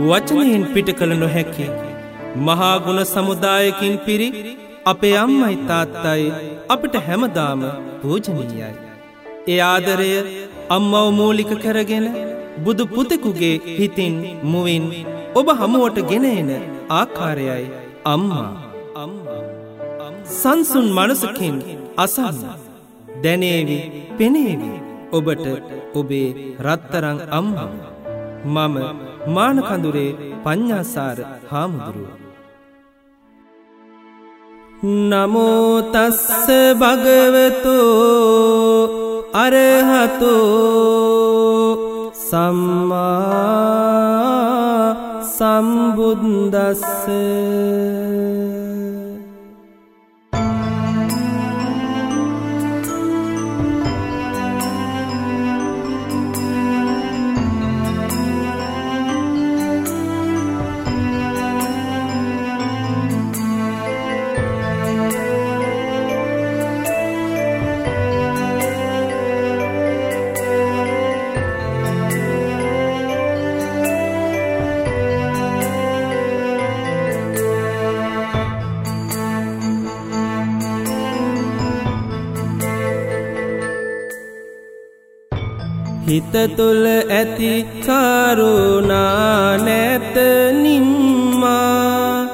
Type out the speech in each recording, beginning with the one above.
වචනයෙන් පිට කළ නොහැකි මහාගුණ සමුදායකින් පිරි අපේ අම්මයි තාත්තයි අපිට හැමදාම පූජනීයයි. ඒ ආදරය අම්මව මූලික කරගෙන බුදු පුතෙකුගේ හිතින් මුවින් ඔබ හමුවට ගෙන එන ආකාරයයි අම්මා සංසුන් මනසකින් අසන්න දැනේවි පෙනේවි ඔබට ඔබේ රත්තරං අම්මා මම මානකඳුරේ පඤ්ඥාසාර හාමුදුරුව. නමෝතස්ස භගවතෝ අරහතෝ සම්මා සම්බුද්දස්ස හිත තුළ ඇති කරුණා නැත නිම්මා.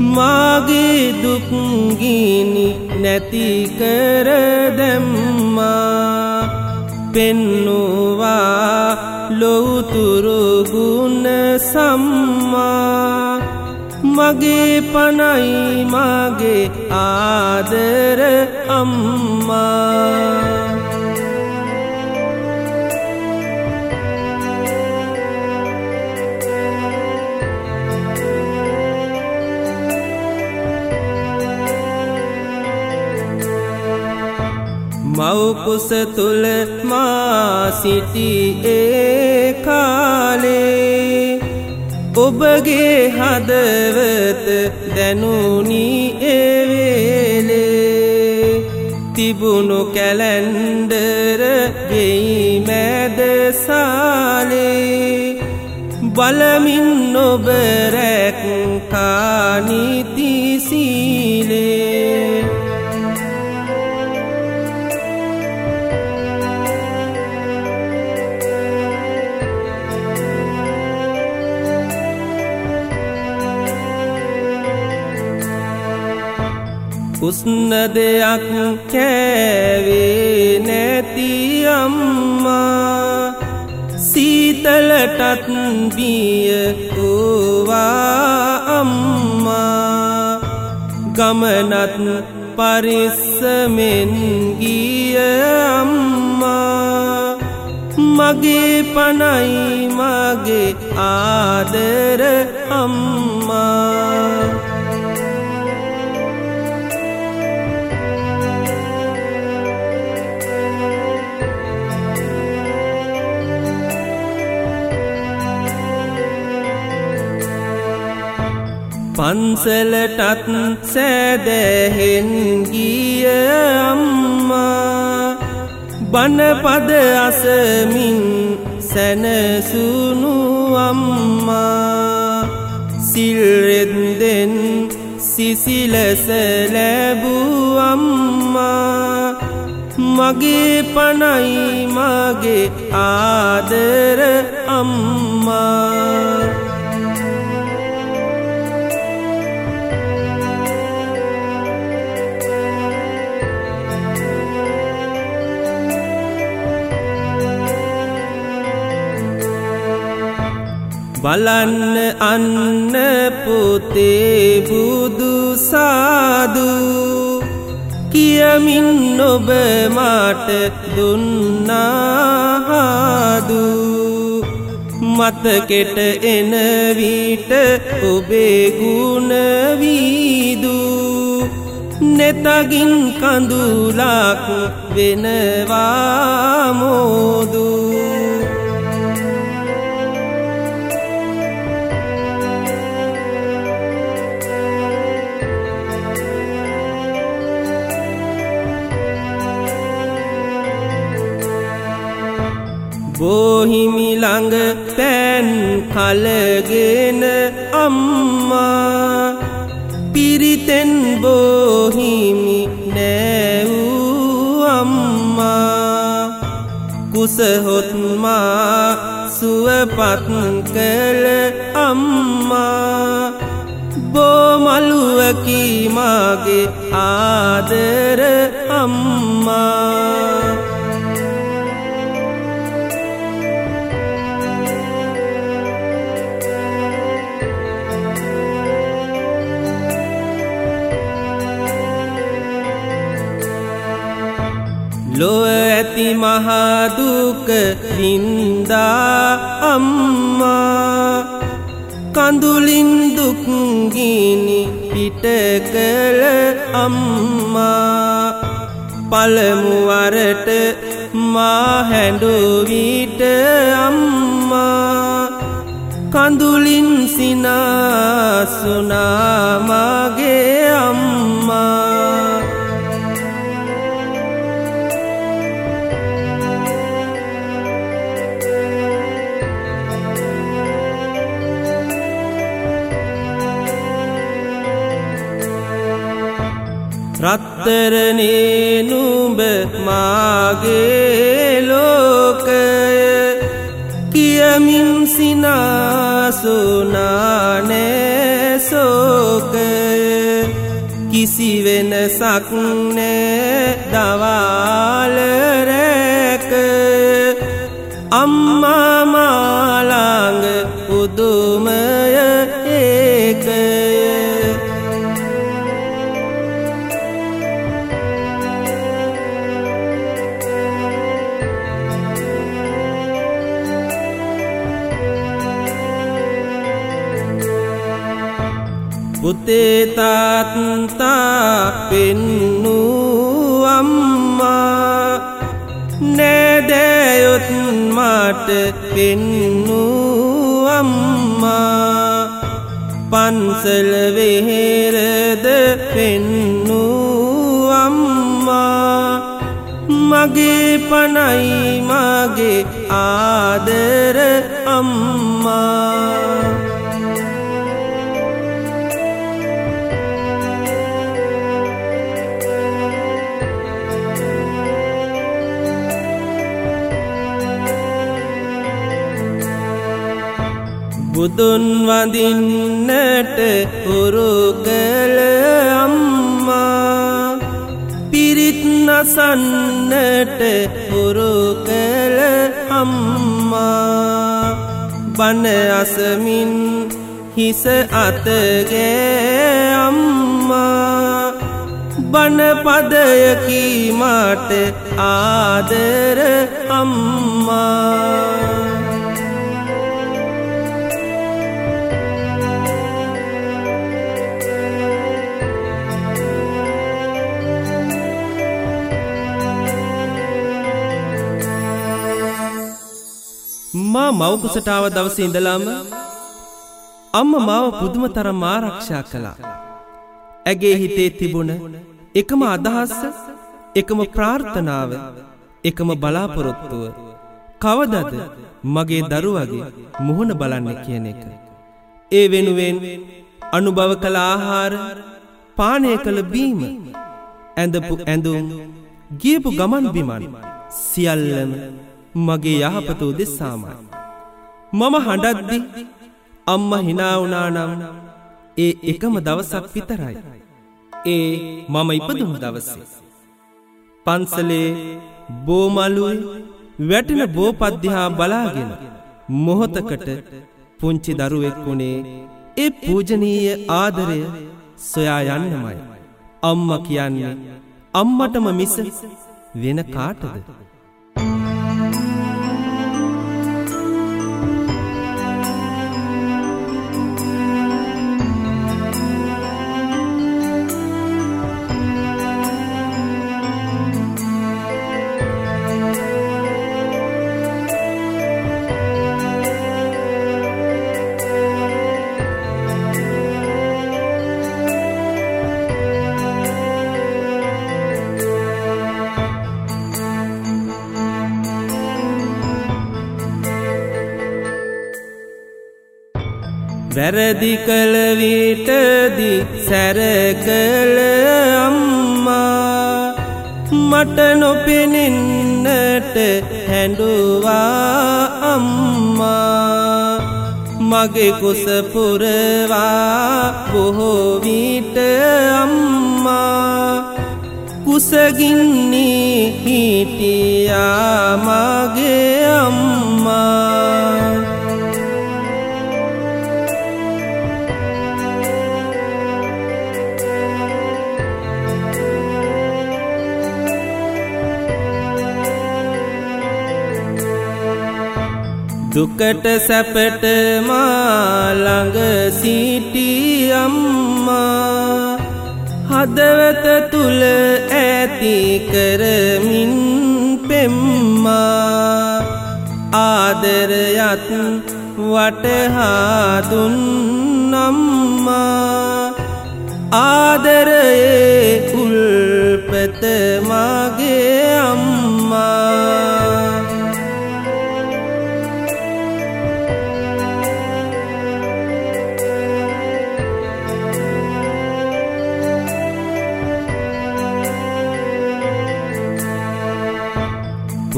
මාගේ දුක්ගිනි නැති කර දැම්මා. පෙන්නුවා ලොවතුරුගුණ සම්මා. මගේ පනයි මගේ ආදර අම්මා. මව්කුස තුළ මා සිටි ඒ කාලේ ඔබගේ හදවත දැනුනි එවේලේ තිබුණු කැලැන්ඩර ගෙයි මැද සාලේ. බලමින් ඔබරැක් කානිති උස්න දෙයක් කෑවේ නැති අම්මා. සීතලටත් බිය ඕවා අම්මා. ගමනත් පරිස්සමෙන් ගිය අම්මා. මගේ පනයි මගේ ආදර අම්මා. පන්සලටත් සෑදැහෙන් ගිය අම්මා. බණපද අසමින් සැනසුණු අම්මා. සිල්රෙද්දෙන් සිසිලස ලැබූ අම්මා. මගේ පනයි මගේ ආදර අම්මා. බලන්න අන්න පොතේ බුදු සාදු. කියමින් ඔබ මාට දුන්නාහාදු. මතකෙට එන විට ඔබේ ගුණවීදු නෙතගින් කඳුලක් වෙනවා මෝදූ. බෝහිමිළඟ පැන් කලගෙන අම්මා. පිරිතෙන් බෝහිමි නෑවූ අම්මා. කුසහොත්මා සුවපත් කළ අම්මා. බෝමලුවකි මාගේ ආදර අම්මා කඳුලින් දුක්ගිනි පිට කළ අම්මා. පළමුවරට මා හැඩුවිට අම්මා. කඳුලින් සිනාසුනාමගේ රත්තරනේ නුඹ මාගේ ලෝකය. කියමින් සිනාසුනානෑ සෝකය කිසි වෙනසක් නෑ දවාලරැක පුතේතාත්තා පෙන්නු අම්මා. නෑදෑයොත් මට පෙන්නු අම්මා. පන්සල වෙහෙරද පෙන්නු අම්මා. මගේ පනයි මගේ ආදර අම්මා. බුදුන් වඳින්නට හුරු කළ අම්මා. පිරිත් නසන්නට හුරු කළ අම්මා. බණ අසමින් හිස අතගේ අම්මා. බණපදයකි මට ආදර අම්මා. මා මවකුසටාව දවස ඉඳලාම අම්ම මාව පුදුම තරම් ආරක්ෂා කළා. ඇගේ හිතේ තිබුණ එකම අදහස්ස එකම ප්‍රාර්ථනාව එකම බලාපොරොත්තුව කවදද මගේ දරුවගේ මුහුණ බලන්න කියන එක. ඒ වෙනුවෙන් අනුභව කළ ආහාර පානය කළ බීම ඇඳපු ඇඳුම් ගියපු ගමන් බිමන් සියල්ලම මගේ යහපත උදෙස්සාමයි. මම හඬද්දි අම්ම හිනාවුනානම් ඒ එකම දවසක් විතරයි. ඒ මම ඉපදුණු දවසේ. පන්සලේ බෝමලුයි වැටෙන බෝපද්දිහා බලාගෙන මොහොතකට පුංචි දරුවෙක් වුණේ ඒ පූජනීය ආදරය සොයා යන්නමයි. අම්ම කියන්නේ අම්මටම මිස වෙන කාටද. වැරදි කළ විටදි සැරකළ අම්මා මට නොපෙනෙන්නට හැඩුවා අම්මා. මගේ කුසපුරවා බොහෝවිට අම්මා. කුසගින්නේ හිටියා මගේ දුකට සැපට මාළඟ සිටි අම්මා. හදවත තුළ ඇති කරමින් පෙම්මා. ආදරයත් වටහාදුන් නම්මා ආදරයේ උල්පත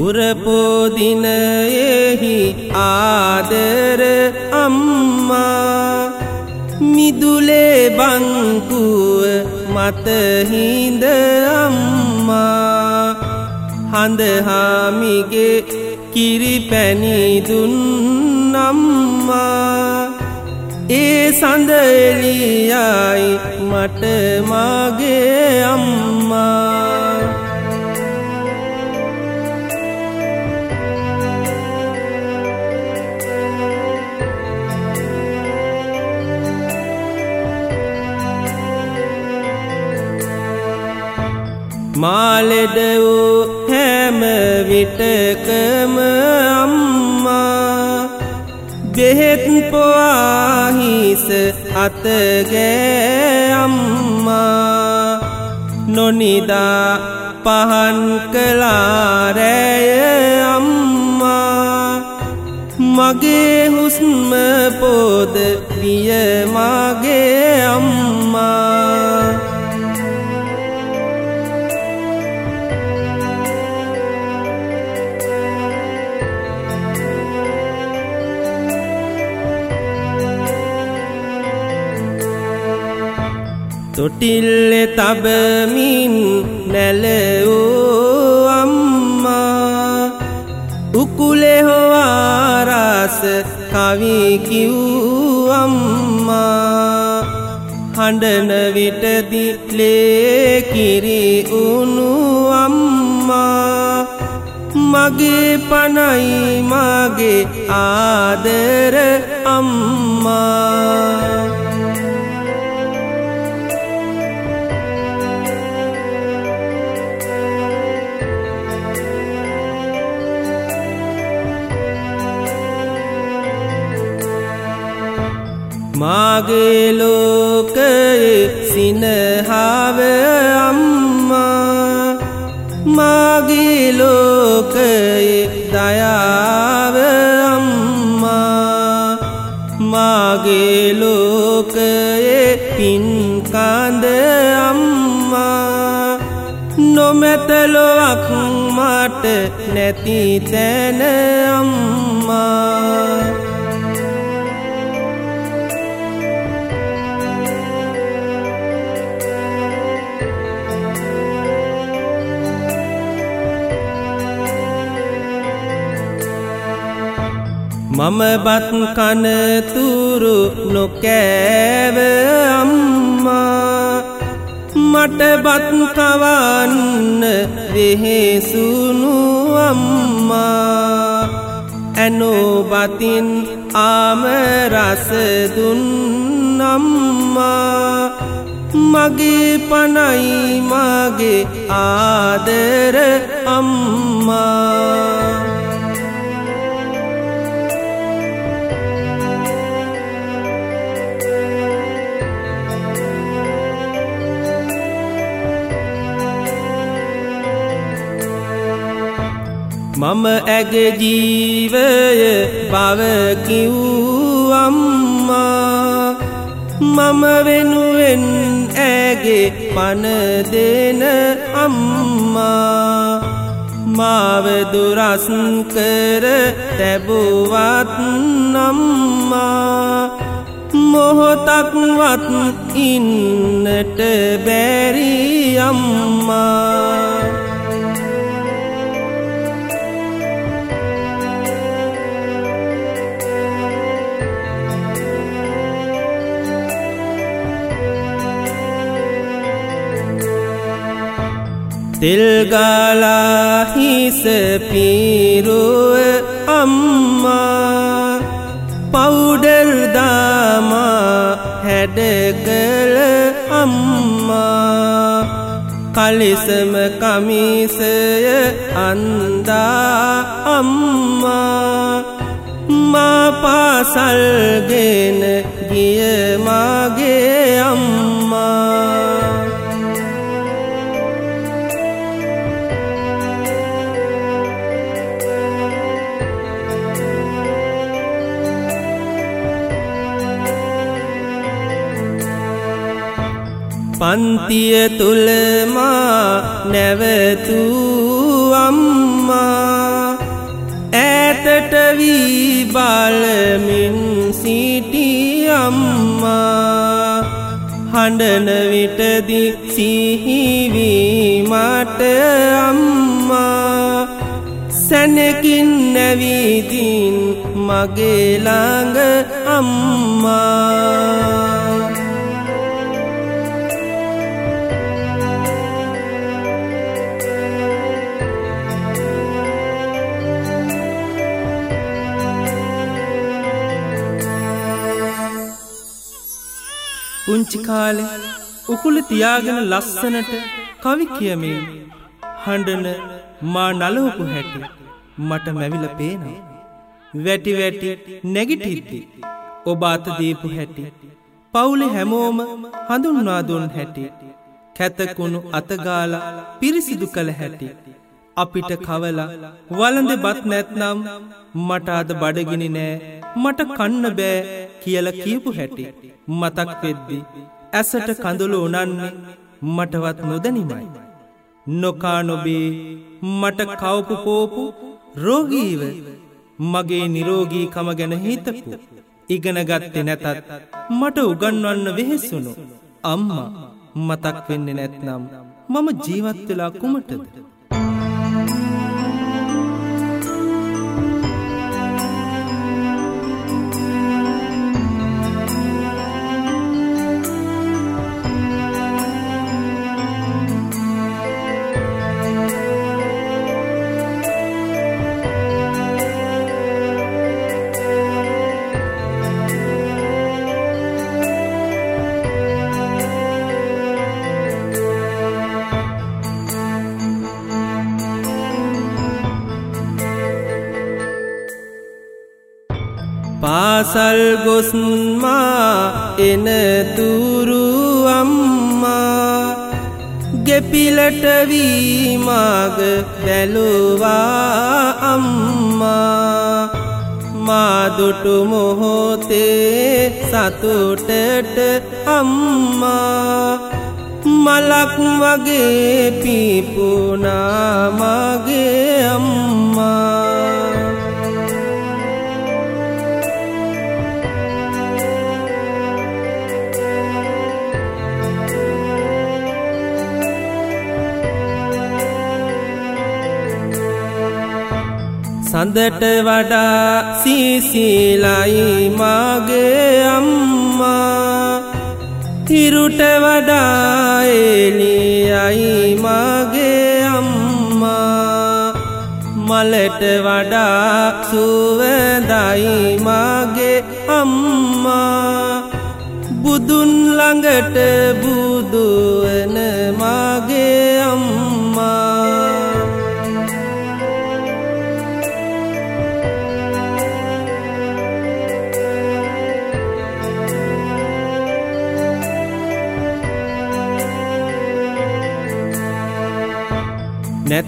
පුරපෝදිනයෙහි ආදර අම්මා මිදුලේ බංකුව මතහින්ද අම්මා හඳහාමිගේ කිරිපැනිදුන් අම්මා ඒ සඳඑලියයි මට මගේ අම්මා. මාලෙඩ වූ හැම විටකම අම්මා. බෙහෙත් පොවාහිස අතගෑ අම්මා. නොනිදා පහන් කලාරෑය අම්මා. මගේ හුස්ම පෝද විය මගේ අම්මා. තොටිල්ල තබමින් නැලවූ අම්මා. උකුලෙ හොවාරස කවිකිව් අම්මා. හඬන විටදි ලේකිරි උුණු අම්මා. මගේ පනයි මගේ ආදර අම්මා. මාගේ ලෝකයේ සිනහාව අම්මා. මාගේ ලෝකයේ දයාව අම්මා. මාගේ ලෝකයේ පින්කඳ අම්මා. නොමැතලොවක් මට නැති තැන මම බත් කනතුරු නොකෑව අම්මා. මට බත් කවන්න වෙහෙසුණු අම්මා. ඇනෝ බතින් ආමරසදුන් අම්මා. මගේ පනයි මගේ ආදර අම්මා. මම ඇග ජීවය බව කිව් අම්මා. මම වෙනුවෙන් ඇගේ පනදෙන අම්මා. මාව දුරස් කර තැබුවත් නම්මා මොහොතක්වත් ඉන්නට බැරි අම්මා. තෙල්ගාලා හිස පීරුව අම්මා පවුඩල්දාමා හැඩකල අම්මා කලිසම කමිසය අන්දා අම්මා මා පාසල්ගෙන ගියමාගේ පන්තිය තුළමා නැවතුූ අම්මා. ඈතට වී බලමින් සිටි අම්මා. හඬන විටදි සිහිවීමට අම්මා. සැනකින් නැවීදින් මගේලාඟ අම්මා. පුංචි කාලෙ උකුල තියාගෙන ලස්සනට කවි කියමින් හඬන මා නලවපු හැටි මට මැවිල පේනවා. වැටි වැටි නැගිටිද්දි ඔබ අතදීපු හැටි. පවුලෙ හැමෝම හඳුන්වාදුන් හැටි. කැතකුණු අතගාල පිරිසිදු කළ හැටි. අපිට කවලා වලඳ බත් නැත්නම් මට අද බඩගිනි නෑ මට කන්න බෑ කියල කියපු හැටි. මතක් වෙද්දි. ඇසට කඳුළු උනන්නේ මටවත් නොදනිමයි. නොකා නොබේ මට කවපු පෝපු රෝගීව මගේ නිරෝගීකම ගැන හිතපු. ඉගෙන ගත්තේ නැතත් මට උගන්වන්න වෙහෙස්සුණු. අම්මා මතක් වෙන්න නැත්නම් මම ජීවත්වෙලා කුමටද. ගොස්මා එනතුරු අම්මා. ගෙපිලට වීමාග බැලුවා අම්මා. මාදුටු මොහොතේ සතුටට අම්මා. මලක් වගේ පිපුනාමගේ අම්මා. සඳට වඩා සීසීලයි මාගේ අම්මා. හිරුට වඩා එලියයි මාගේ අම්මා. මලට වඩා සුවදයි මාගේ අම්මා. බුදුන් ළඟට බුදුවන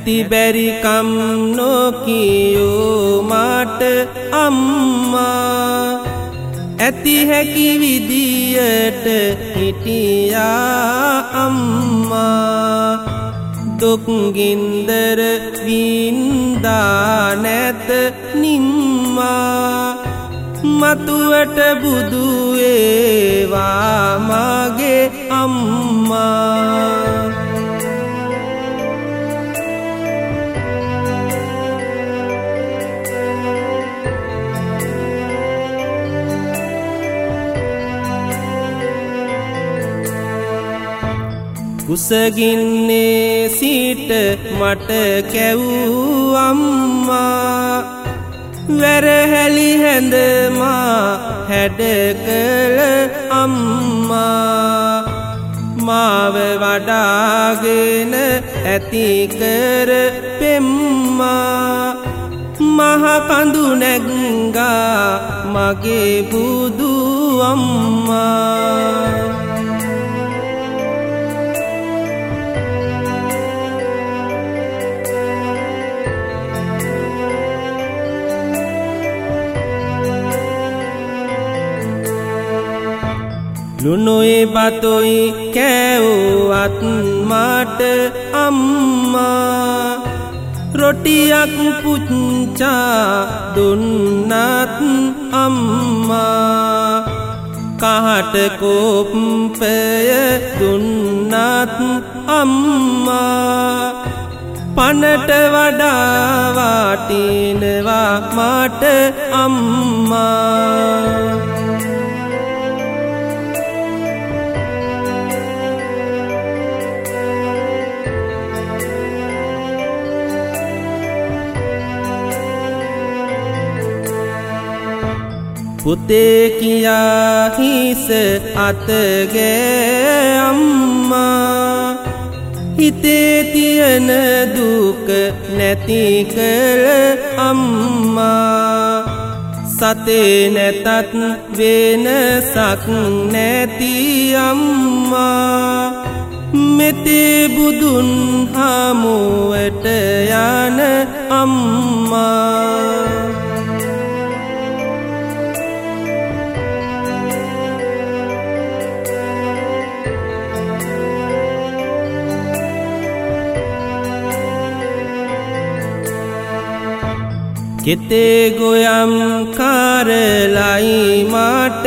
නැති බැරිකම් නොකියෝ මාට අම්මා. ඇති හැකි විදියට හිටියා අම්මා. දුක්ගින්දර වින්දා නැත නිම්මා. මතුවට බුදුවේවා මගේ අම්මා. කුසගින්නේ සිට මට කැවූ අම්මා. වැරහැලි හැඳමා හැඩ කළ අම්මා. මාව වඩාගෙන ඇතිකර පෙම්මා. මහකඳු නැග්ගා මගේ බුදු අම්මා. ලුණුයි බතුයි කෑවුවත් මට අම්මා. රොටියක් පුච්චා දුන්නත් අම්මා. කහට කෝප්පය දුන්නත් අම්මා. පනට වඩාවාටිනවා මට අම්මා. පුතේ කියා හිස අතගේ අම්මා. හිතේ තියෙන දුක නැති කළ අම්මා. සතේ නැතත් වෙනසක් නැති අම්මා. මෙතේ බුදුන් හමුවට යන අම්මා. කෙතේ ගොයම් කාරලයි මට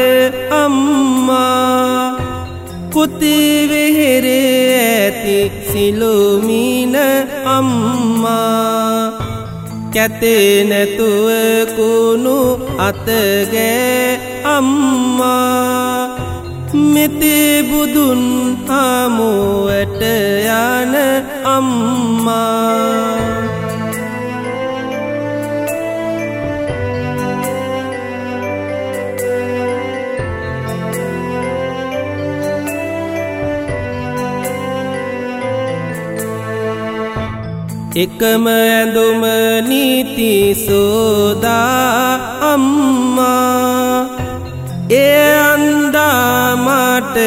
අම්මා. කුතිවෙහෙරේ ඇති සිලුමින අම්මා. කැතේ නැතුව කුණු අතගේ අම්මා. මෙතේ බුදුන් හමුවට යන අම්මා. එකම ඇඳුම නීති සෝදා අම්මා. එය අන්දාමට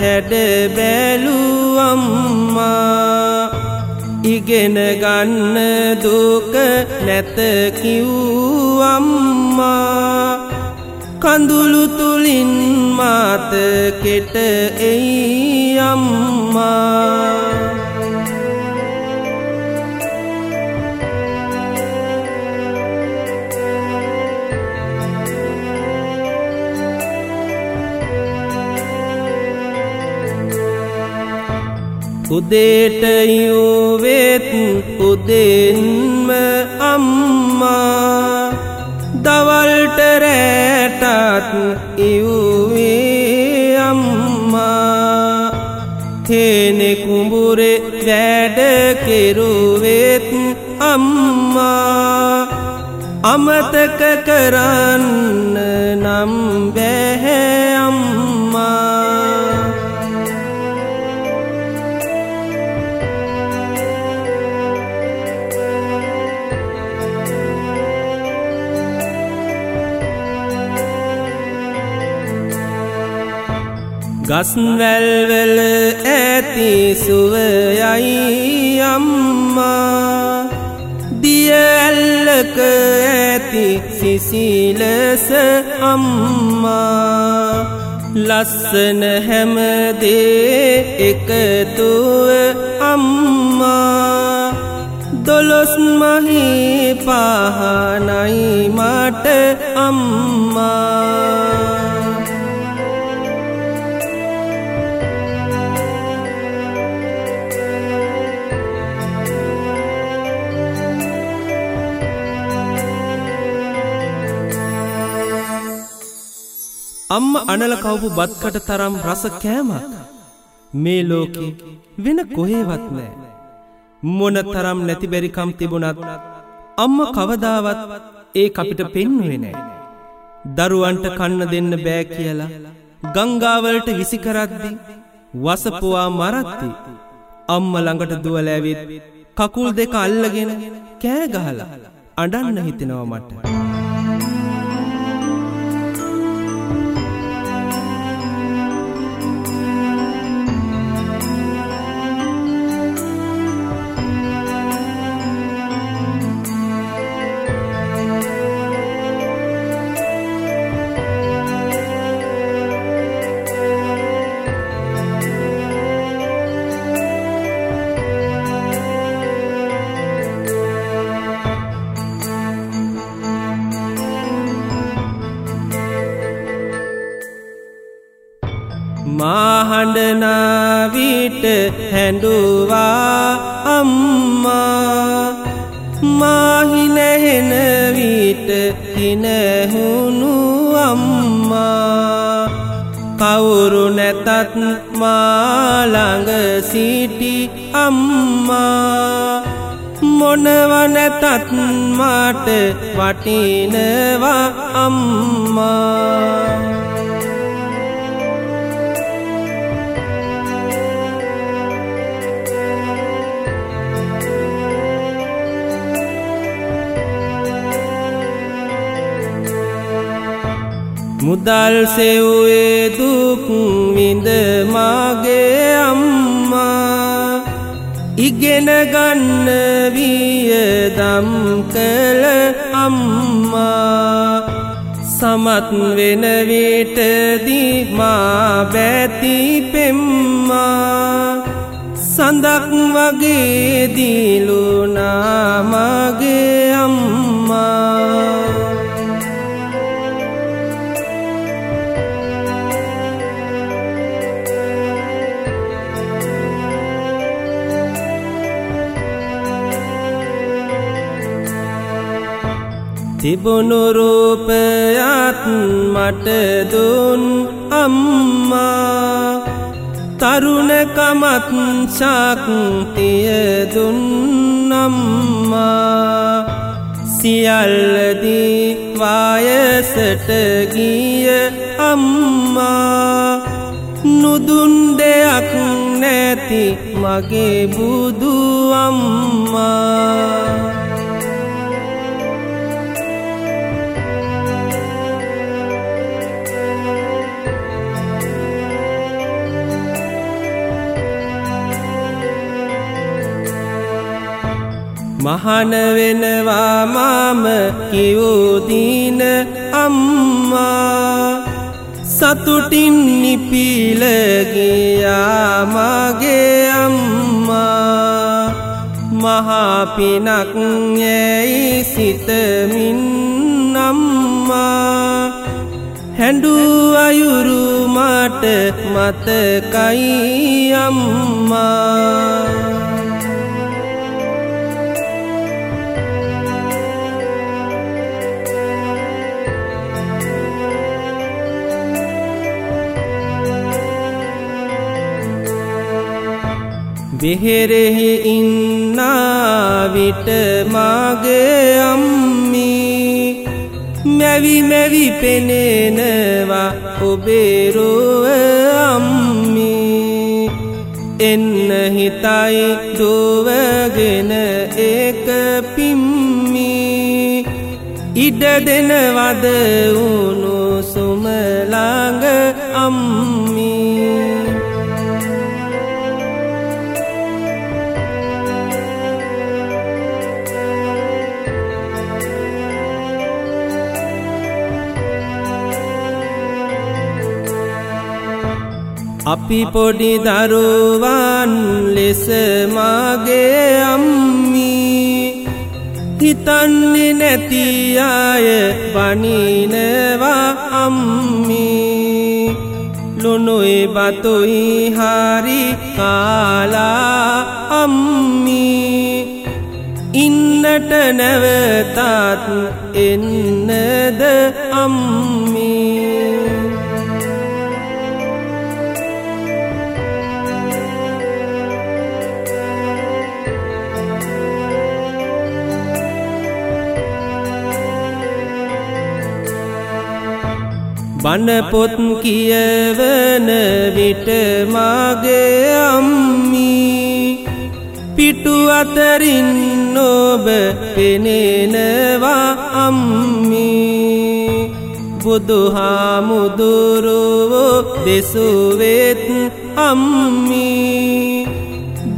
හැඩ බැලු අම්මා. ඉගෙන ගන්න දුක නැත කිව් අම්මා. කඳුළු තුලින් මාත කෙට එයි අම්මා. උදේට යෝවෙත් උදෙන්ම අම්මා දවල්ට රෑටත් ඉව්වේ අම්මා තේනෙ කුඹුරේ වැඩ කෙරුවෙත් අම්මා අමතක කරන්න නම් බැහැ ගස්වැල්වල ඇති සුවයයි අම්මා. දිය ඇල්ලක ඇති සිසිලස අම්මා. ලස්සන හැමදේ එකතුව අම්මා. දොළොස් මහි පහනයි මට අම්මා. අනල කවපු බත්කට තරම් රස කෑමක්? මේ ලෝකෙ වෙන කොහේවත් නෑ. මොන තරම් නැතිබැරිකම් තිබුණත් අම්ම කවදාවත් ඒ අපිට පෙන්නුවේ නෑ. දරුවන්ට කන්න දෙන්න බෑ කියලා ගංගාවලට විසිකරද්දි වසපුවා මරත්ති අම්ම ළඟට දුවල ඇවිත් කකුල් දෙක අල්ලගෙන කෑගහලා අඩන්න හිතෙනවා මට. වටිනවා අම්මා. මුදල් සෙව්වේ සමත් වෙන විටදී මා බැති පෙම්මා සඳක් වගේ දීලුනා මගේ අම්මා තිබුණු රූපයත් මට දුන් අම්මා. තරුණකමත් ශක්තිය දුන් අම්මා. සියල්ලදී වායසට ගිය අම්මා. නුදුන් දෙයක් නැති මගේ බුදු අම්මා. මහන වෙනවා මාම කිවූදීන අම්මා. සතුටින් නිපිලගියා මගේ අම්මා. මහාපිනක් යැයි සිතමින් අම්මා. හැඩු අයුරු මට මතකයි අම්මා. වෙහෙරෙහි ඉන්නාවිට මාගේ අම්මී. මැවි මැවි පෙනෙනවා ඔබේරුව අම්මී. එන්න හිතයි දුවගෙන ඒක පිම්මී. ඉඩ දෙනවද වුණු අපි පොඩි දරුවන් ලෙස මගේ අම්මී. හිතන්නේ නැති අය බනිනවා අම්මී. ලුණුයි බතුයි හරි කාලා අම්මී. ඉන්නට නැවතත් එන්නද අම්මී. බණපොත් කියවන විට මගේ අම්මී පිටු අතරින් නොබ පෙනෙනවා අම්මී. බුදුහාමුදුරුවෝ දෙසුවෙත් අම්මී.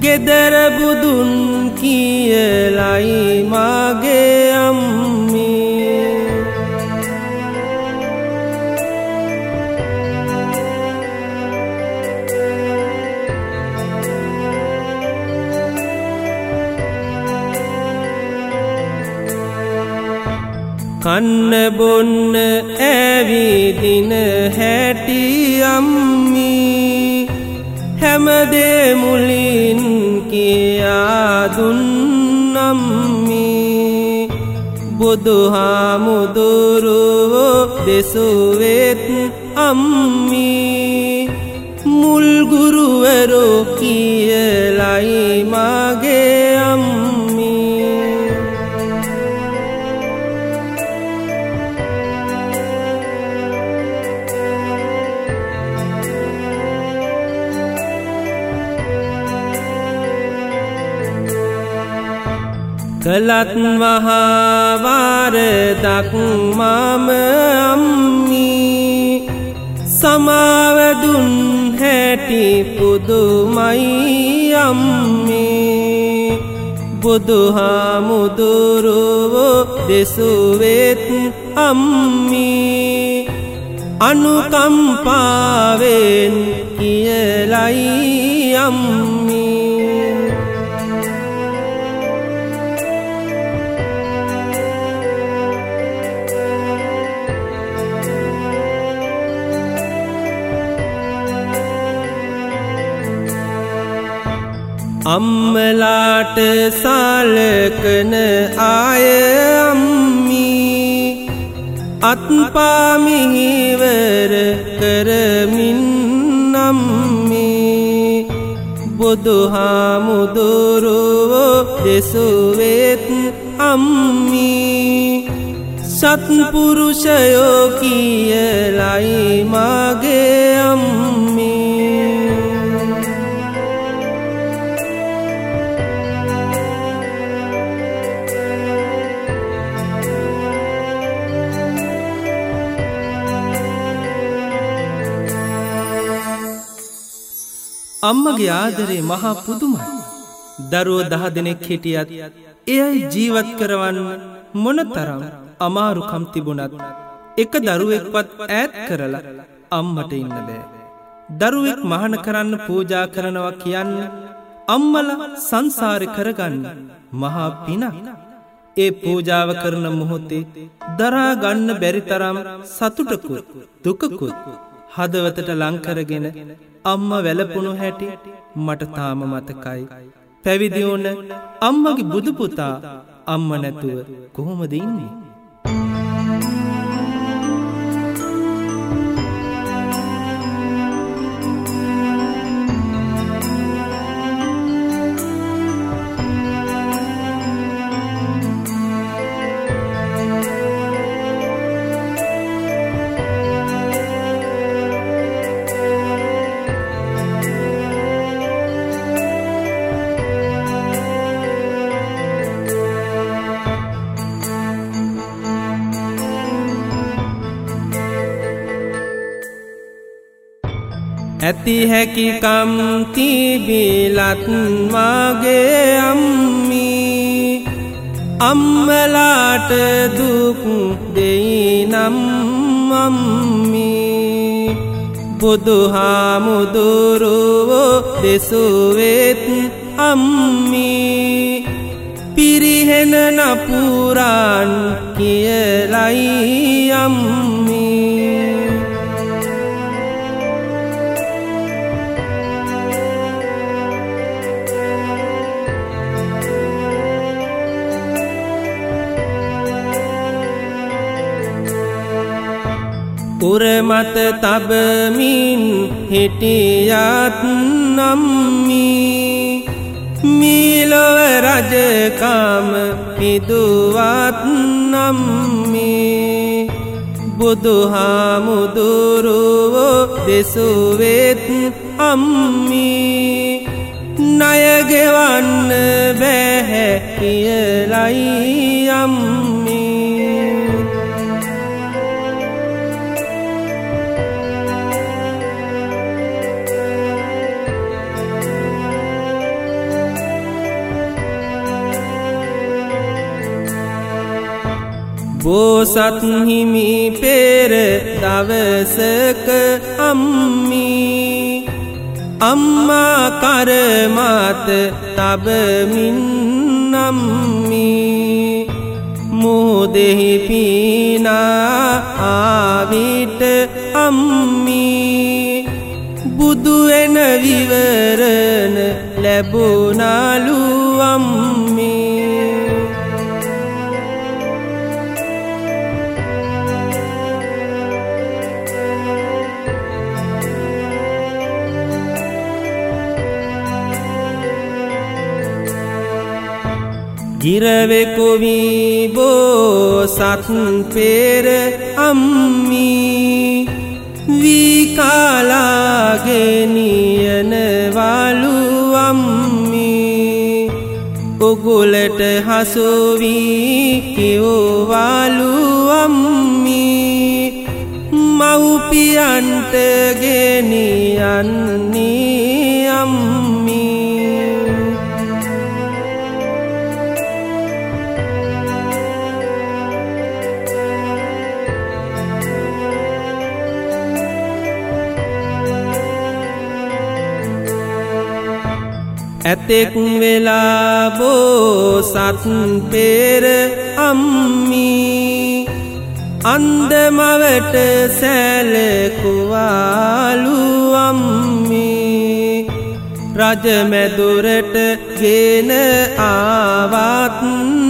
ගෙදර බුදුන් කියලයි මගේ කන්න බොන්න ඇවිදින හැටි අම්මී. හැමදේ මුලින් කියාදුන් අම්මී. බුදුහාමුදුරුවෝ දෙසුවෙත් අම්මී. මුල්ගුරුවරෝ කියලයි කළත් වහාවාරදක් මම අම්මී. සමාවදුන් හැටි පුදුමයි අම්මී. බුදුහාමුදුරුවෝ දෙසුවෙත් අම්මී. අනුකම්පාවෙන් කියලයි අම්මී. අම්මලාට සාලකන ආය අම්මී. අත්පාමිහිවර කරමින් අම්මී. බුදුහාමුදුරුවෝ දෙසුවෙත් අම්මී. සත්පුරුෂයෝ කියලයි මගේ අම්මී. අම්මගේ ආදරේ මහා පුදුමයි. දරුවෝ දහ දෙනෙක් හිටියත් එයයි ජීවත් කරවන්න මොන තරම් අමාරුකම් තිබුණත් එක දරුවෙක්වත් ඈත් කරලා අම්මට ඉන්න බෑ. දරුවෙක් මහන කරන්න පූජා කරනවා කියන්න අම්මල සංසාරි කරගන්න මහා පිනක්. ඒ පූජාව කරන මොහොතේ දරා ගන්න බැරි තරම් සතුටකුත් දුකකුත් හදවතට ලංකරගෙන අම්ම වැලපුුණු හැටි මට තාම මතකයි. පැවිදිවුන අම්මගේ බුදුපුතා අම්ම නැතුව කොහොමද ඉන්නේ. ඇති හැකිකම් තිබිලත් මගේ අම්මී. අම්මලාට දුක් දෙයි නම් අම්මී. බුදුහාමුදුරුවෝ දෙසුවෙත් අම්මී. පිරිහෙන නපුරාන් කියලයි අම්මී. උරමත තබමින් හිටියත් නම්මී. මීලොව රජකාම පිදුවත් නම්මී. බුදුහාමුදුරුවෝ දෙසුවෙත් අම්මී. නයගෙවන්න බැහැ කියලයි අම්මී. බෝසත් හිමි පෙර දවසක අම්මී. අම්මා කරමත තබමින් නම්මී මුදෙහි පීනා ආවිට අම්මී. බුදුවෙන විවරණ ලැබුණලු අම්මී. ගිරවෙකොවී බෝසත් පෙර අම්මී. වීකාලාගෙනියනවලු අම්මී. උගුලට හසුවී කිව්වාලු අම්මී. මව්පියන්ට ගෙනියන්නේ ඇතෙක් වෙලා බෝසත් පෙර අම්මී. අන්දමවට සැලකුවාලු අම්මී. රජමැදුරට ගෙන ආවත්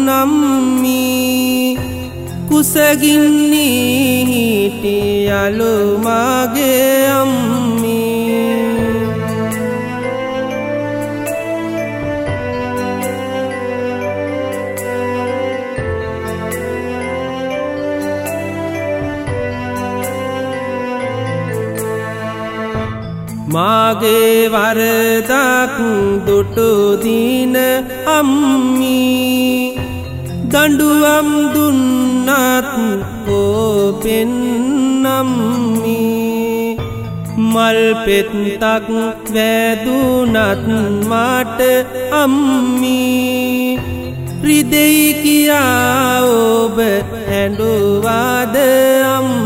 නම්මී. කුසගින්නී හිටියලු මගේ අම්මී. මාගේ වරදක් දුටුදින අම්මී. දඩුවම් දුන්නත් කෝපෙන් නම්මී. මල් පෙත්තක් වැදුනත් මට අම්මී. රිදෙයි කියා ඔබ හැඩුවාද අම්මී.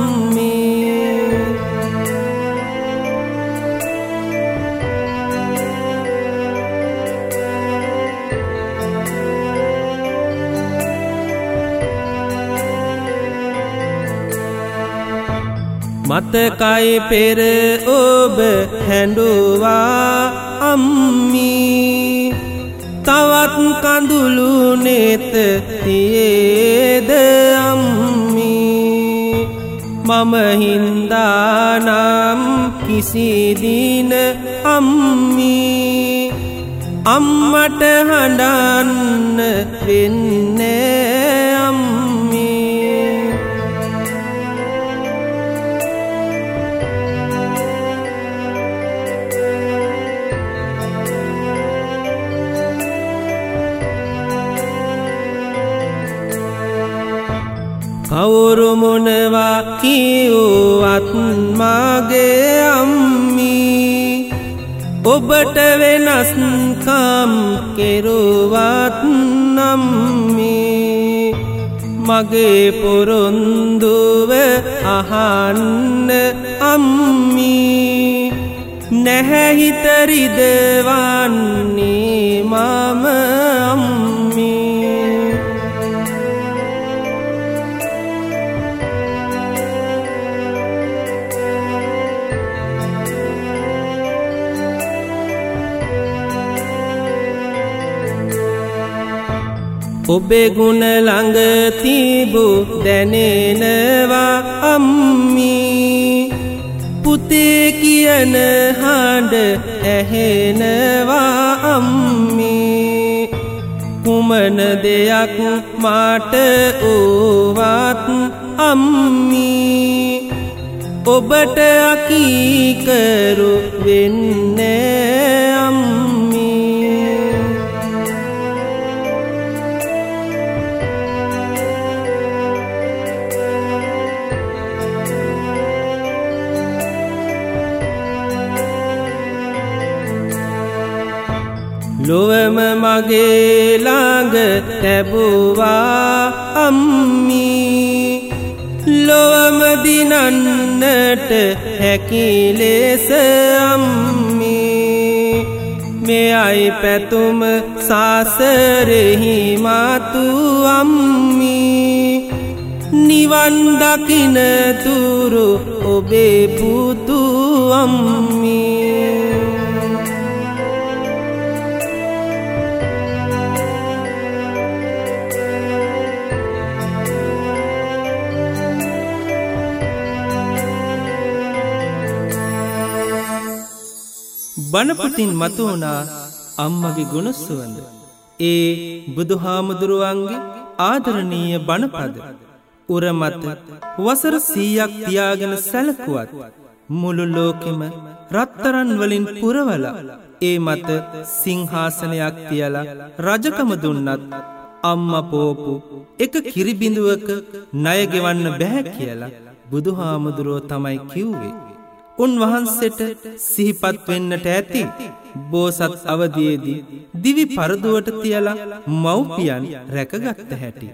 මතකයි පෙර ඔබ හැඩුවා අම්මී. තවත් කඳුළු නෙත තියේද අම්මී. මම හින්දානම් කිසිදින අම්මී. අම්මට හඬන්න වෙන්නේ මොනවා කිව්වත් මගේ අම්මී. ඔබට වෙනස්කම් කෙරුවත් නම්මී. මගේ පොරොන්දුව අහන්න අම්මී. නැහැහිතරිදවන්නේ මම. ඔබේ ගුණ ළඟ තිබූ දැනෙනවා අම්මී. පුතේ කියන හඬ ඇහෙනවා අම්මී. කුමන දෙයක් මාට ඕවත් අම්මී. ඔබට අකීකරු වෙන්නේ ලොවම මගේ ළඟ තැබුවා අම්මී. ලොවම දිනන්නට හැකිලෙස අම්මී. මෙයයි පැතුම සාසරෙහි මාතු අම්මී. නිවන් දකින තුරු ඔබේ පුතු අම්මී. බණපතින් මතුවනා අම්මගේ ගුණස්සුවඳ. ඒ බුදුහාමුදුරුවන්ගේ ආදරණීය බණපද. උරමත වසර සීයක් තියාගෙන සැලකුවත්. මුළු ලෝකෙම රත්තරන් වලින් පුරවල ඒ මත සිංහාසනයක් තියලා රජකම දුන්නත් අම්ම පෝපු එක කිරිබිඳුවක ණයගෙවන්න බැහැ කියලා බුදුහාමුදුරුවෝ තමයි කිව්වේ. උන්වහන්සෙට සිහිපත් වෙන්නට ඇති බෝසත් අවදයේදී දිවි පරදුවට තියලා මව්පියන් රැකගත්ත හැටි.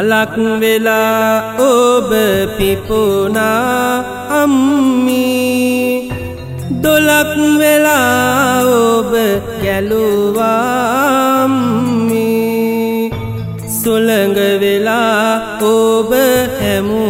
මලක් වෙලා ඔබ පිපුනා අම්මී. දොලක් වෙලා ඔබ ගැලුවාම්මී සුළඟ වෙලා ඔබ හැමුවා.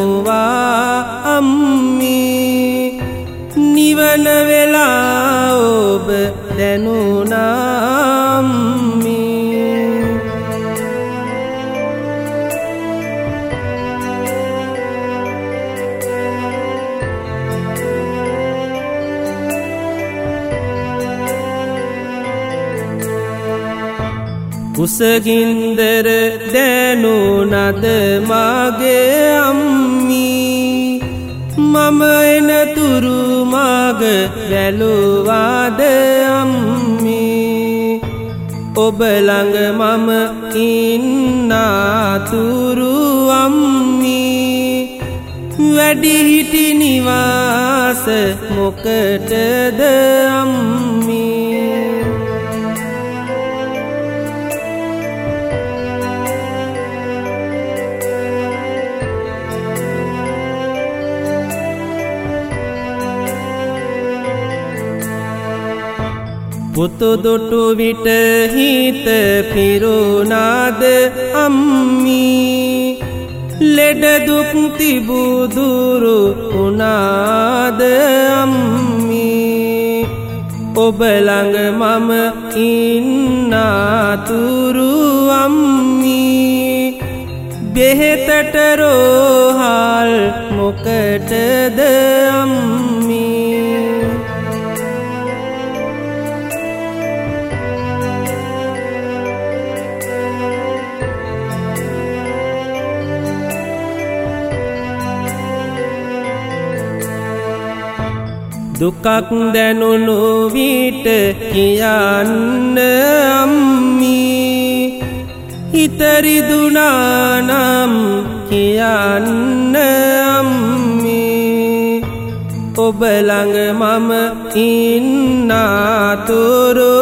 කුසගින්දර දැනුනද මගේ අම්මී? මම එනතුරු මග වැලුවාද අම්මී? ඔබළඟ මම ඉන්නාතුරු අම්මී? වැඩිහිටි නිවාස මොකටද අම්මී පුතුදුටු විට හිත පිරුණාද අම්මී? ලෙඩදුක් තිබුදුරු උනාද අම්මී? ඔබළඟ මම ඉන්නාතුරු අම්මී? බෙහෙතට රෝහල් මොකටද අම්මී? දුකක් දැනුණු විට කියන්න අම්මී. හිතරිදුනානම් කියන්න අම්මී. ඔබළඟ මම ඉන්නාතුරු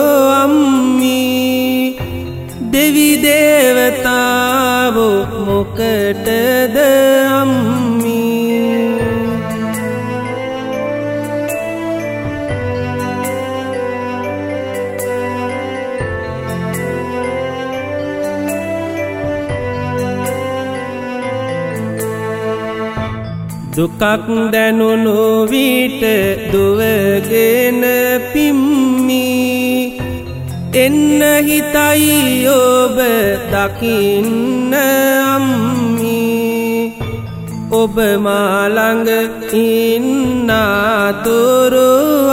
අම්මී. දෙවිදේවතාවෝ මොකටද දුකක් දැනුණු විට දුවගෙන පිම්මී. එන්න හිතයි ඔබ දකින්න අම්මී. ඔබ මාළඟ ඉන්නාතුරු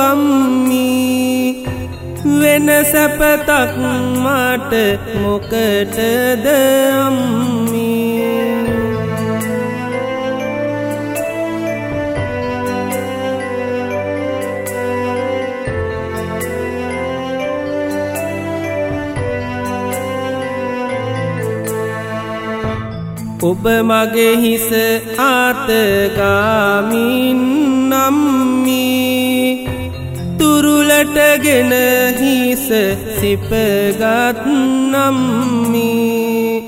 අම්මී. වෙන සැපතක් මට මොකටද අම්මී? ඔබ මගේ හිස ආතගාමින් නම්මී. තුරුලටගෙන හිස සිපගත් නම්මී.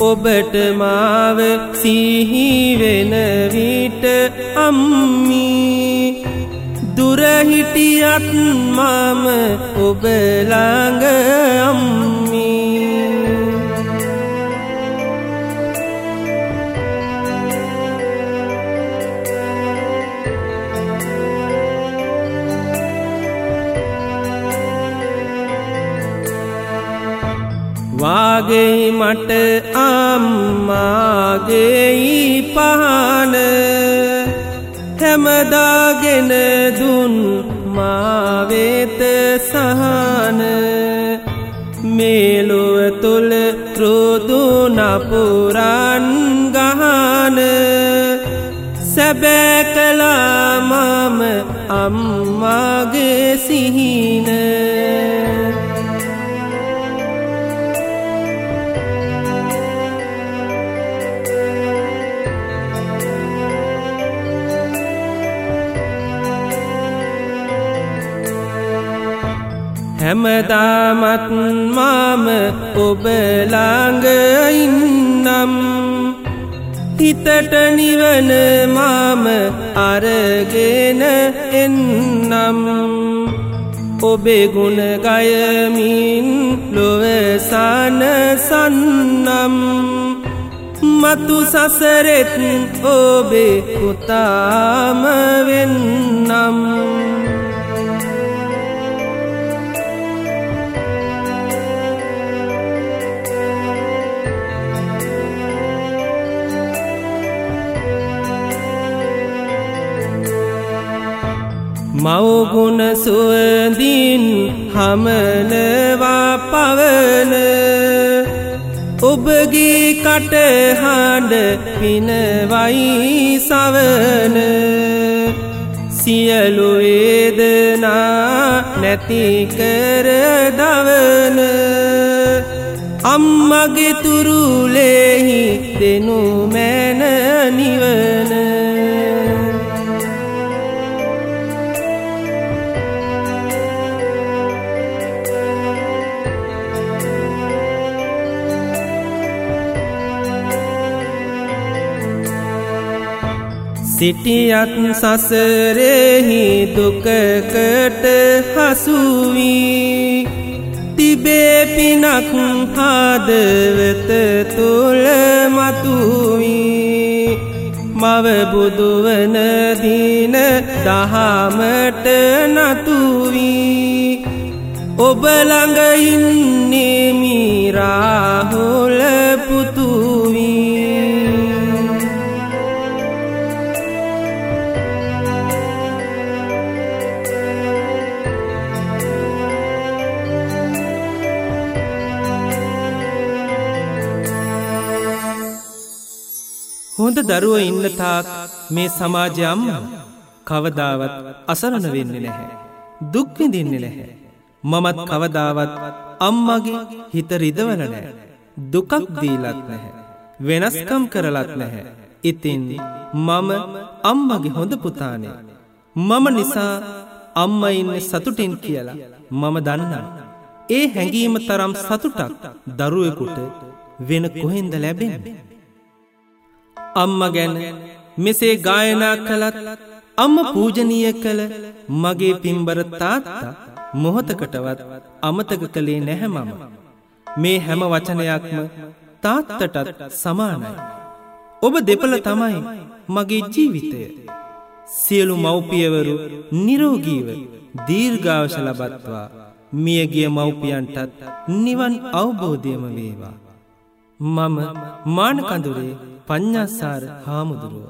ඔබට මාව සිහිවෙන විට අම්මී. දුරහිටියත් මම ඔබළඟ අම්මී. වාගේ මට අම්මාගේයි පහන. හැමදාගෙන දුන් මාවේත සහන. මේලොව තුළ රුදුනපුරන් ගහන. සැබෑ කලාමම අම්මාගේ සිහින. හැමදාමත් මාම ඔබලාඟ ඉන්නම්. හිතට නිවන මාම අරගෙන එන්නම්. ඔබේ ගුණ ගයමින් ලොවසාන සන්නම්. මතු සසරෙත් ඔබේ පුතාම වෙන්නම්. මවගුණ සුවදින් හමනවා පවන. ඔබගේ කටහඬ පිනවයි සවන. සියලු වේදනා නැතිකර දවන. අම්මගේ තුරුලෙහි දෙනු මැන නිවන. සිටියත් සසරෙහි දුකකට හසුවී. තිබේ පිනක් හාදවත තුළ මතුවී. මව බුදුවන දින දහමට නතුවී. ඔබළඟ ඉන්නේ මීරාහුල හොඳ දරුව ඉන්න තාක් මේ සමාජයම් කවදාවත් අසරණ වෙන්නේ නැහැ. දුක් විඳින්නේ නැහැ. මමත් කවදාවත් අම්මගේ හිත රිදවල නැහැ. දුකක් දීලත් නැහැ. වෙනස්කම් කරලත් නැහැ. ඉතින් මම අම්මගේ හොඳ පුතානේ. මම නිසා අම්ම ඉන්න සතුටින් කියලා මම දන්නම්. ඒ හැඟීම තරම් සතුටක් දරුවෙකුට වෙන කොහෙන්ද ලැබෙන්නේ. අම්ම ගැන මෙසේ ගායනා කළත් අම්ම පූජනීය කළ මගේ පින්බර තාත්තා මොහොතකටවත් අමතක කළේ නැහැ මම. මේ හැම වචනයක්ම තාත්තටත් සමානයි. ඔබ දෙපළ තමයි මගේ ජීවිතය. සියලු මව්පියවරු නිරෝගීව දීර්ඝාවශ ලබත්වා මියගිය මව්පියන්ටත් නිවන් අවබෝධයම වේවා. මම මානකඳුරේ පඤ්ඥාසාර හාමුදුරුව.